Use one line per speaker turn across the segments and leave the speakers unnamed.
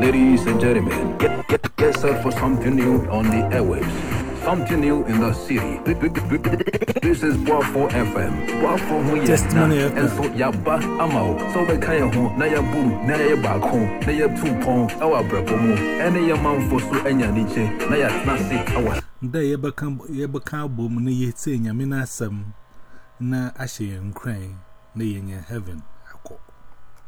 Ladies and gentlemen, get, get, get set for something new on the airwaves. Something new in the city. This is Boafo FM. Hu yɛ
Testimony
na,
FM.
Ɛnso yaba ama wo. Sɛ wobɛka yɛn ho na yɛbom na yɛyɛ baako na yɛtu pɔn ɛwɔ abrabɔ mu. Ɛne yɛ manfo so anya anigye na yɛatena ase ɛwɔ
Da yɛbɛka abom na yɛtie nyame no asɛm na yɛn nkran na yɛnyɛ heaven akɔ.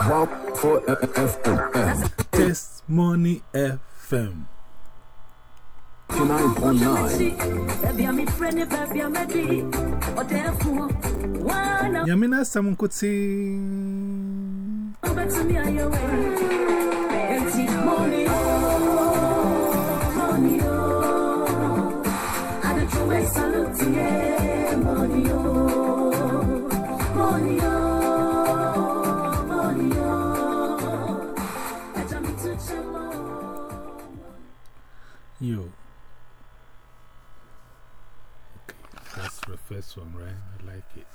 wa ya me
Boafo FM.
Testimony FM.
89.9.
Baby I'm friend baby I'm ready O therefore Wana
Yo. Okay, that's the first one, right? I like it.